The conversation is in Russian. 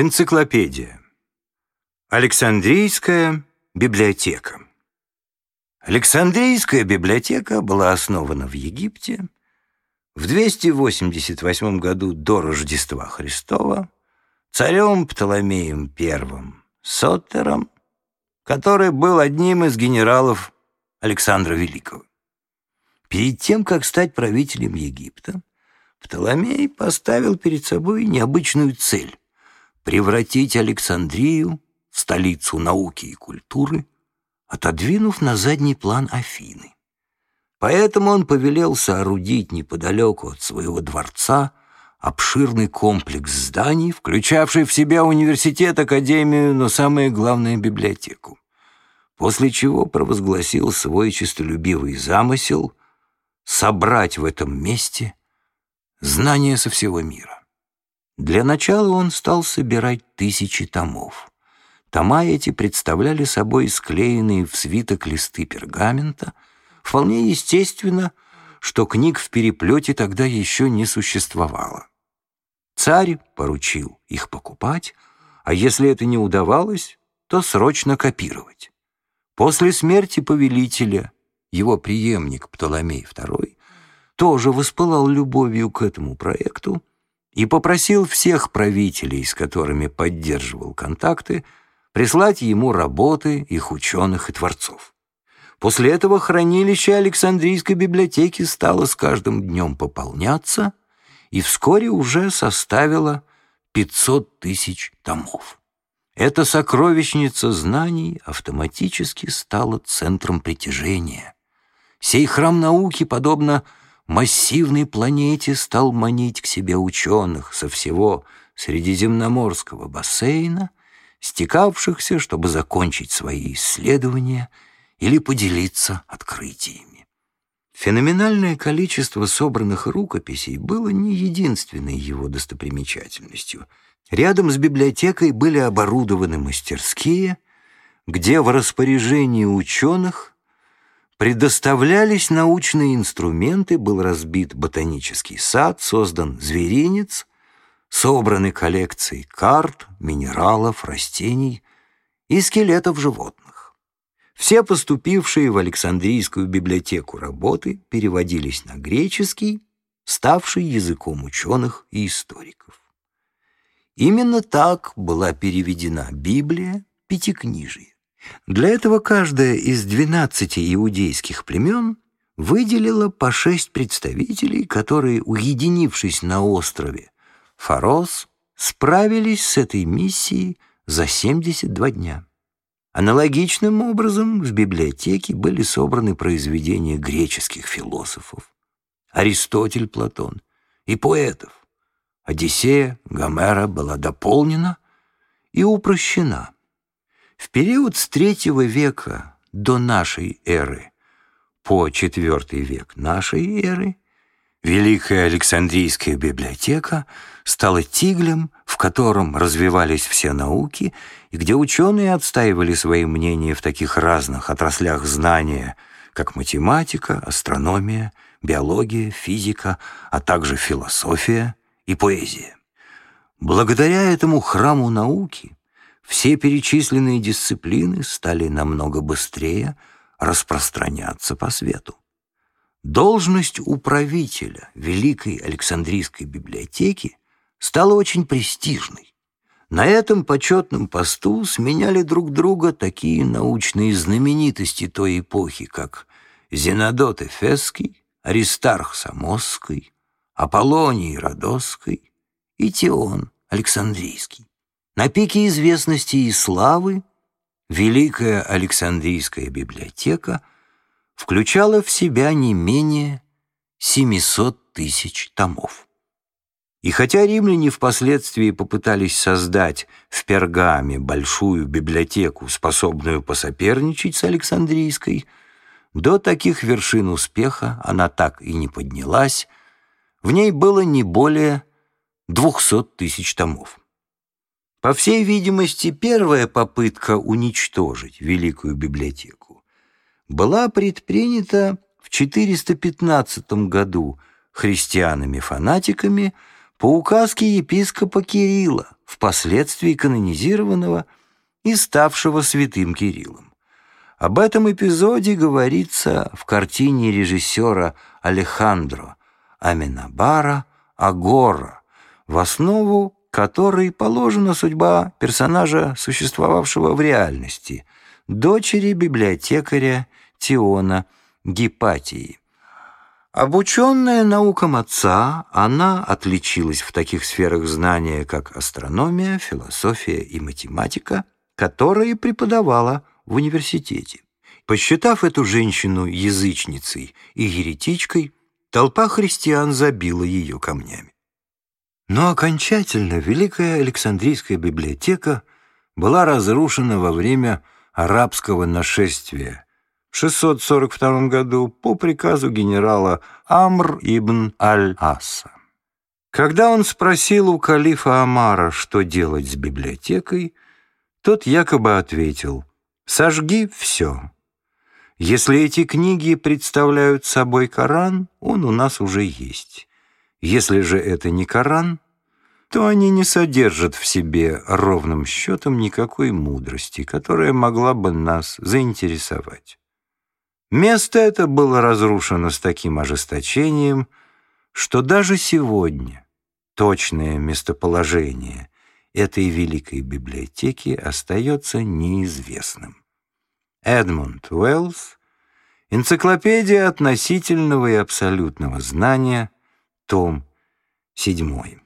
Энциклопедия. Александрийская библиотека. Александрийская библиотека была основана в Египте в 288 году до Рождества Христова царем Птоломеем I Соттером, который был одним из генералов Александра Великого. Перед тем, как стать правителем Египта, Птоломей поставил перед собой необычную цель — превратить Александрию в столицу науки и культуры, отодвинув на задний план Афины. Поэтому он повелел соорудить неподалеку от своего дворца обширный комплекс зданий, включавший в себя университет, академию, но самое главное — библиотеку. После чего провозгласил свой честолюбивый замысел собрать в этом месте знания со всего мира. Для начала он стал собирать тысячи томов. Тома эти представляли собой склеенные в свиток листы пергамента. Вполне естественно, что книг в переплете тогда еще не существовало. Царь поручил их покупать, а если это не удавалось, то срочно копировать. После смерти повелителя его преемник Птоломей II тоже воспылал любовью к этому проекту и попросил всех правителей, с которыми поддерживал контакты, прислать ему работы их ученых и творцов. После этого хранилище Александрийской библиотеки стало с каждым днем пополняться и вскоре уже составило 500 тысяч томов. Эта сокровищница знаний автоматически стала центром притяжения. Сей храм науки, подобно массивной планете стал манить к себе ученых со всего Средиземноморского бассейна, стекавшихся, чтобы закончить свои исследования или поделиться открытиями. Феноменальное количество собранных рукописей было не единственной его достопримечательностью. Рядом с библиотекой были оборудованы мастерские, где в распоряжении ученых Предоставлялись научные инструменты, был разбит ботанический сад, создан зверинец, собраны коллекции карт, минералов, растений и скелетов животных. Все поступившие в Александрийскую библиотеку работы переводились на греческий, ставший языком ученых и историков. Именно так была переведена Библия Пятикнижие. Для этого каждая из двенадцати иудейских племен выделила по шесть представителей, которые, уединившись на острове Фарос, справились с этой миссией за 72 дня. Аналогичным образом в библиотеке были собраны произведения греческих философов, Аристотель, Платон и поэтов. Одиссея Гомера была дополнена и упрощена – в период с третьего века до нашей эры по четвертый век нашей эры Великая Александрийская библиотека стала тиглем, в котором развивались все науки и где ученые отстаивали свои мнения в таких разных отраслях знания, как математика, астрономия, биология, физика, а также философия и поэзия. Благодаря этому храму науки все перечисленные дисциплины стали намного быстрее распространяться по свету. Должность управителя Великой Александрийской библиотеки стала очень престижной. На этом почетном посту сменяли друг друга такие научные знаменитости той эпохи, как Зенодот Эфесский, Аристарх Самосский, Аполлоний Родосский и Теон Александрийский. На пике известности и славы Великая Александрийская библиотека включала в себя не менее 700 тысяч томов. И хотя римляне впоследствии попытались создать в Пергаме большую библиотеку, способную посоперничать с Александрийской, до таких вершин успеха она так и не поднялась, в ней было не более 200 тысяч томов. По всей видимости, первая попытка уничтожить Великую библиотеку была предпринята в 415 году христианами-фанатиками по указке епископа Кирилла впоследствии канонизированного и ставшего святым Кириллом. Об этом эпизоде говорится в картине режиссера Алехандро Аминабара «Агора», в основу которой положена судьба персонажа, существовавшего в реальности, дочери библиотекаря Тиона Гипатии. Обученная наукам отца, она отличилась в таких сферах знания, как астрономия, философия и математика, которые преподавала в университете. Посчитав эту женщину язычницей и еретичкой, толпа христиан забила ее камнями. Но окончательно Великая Александрийская библиотека была разрушена во время арабского нашествия в 642 году по приказу генерала Амр ибн Аль-Аса. Когда он спросил у калифа Амара, что делать с библиотекой, тот якобы ответил «Сожги все». Если эти книги представляют собой Коран, он у нас уже есть. Если же это не Коран, то они не содержат в себе ровным счетом никакой мудрости, которая могла бы нас заинтересовать. Место это было разрушено с таким ожесточением, что даже сегодня точное местоположение этой великой библиотеки остается неизвестным. Эдмунд Уэллс Энциклопедия относительного и абсолютного знания, том 7.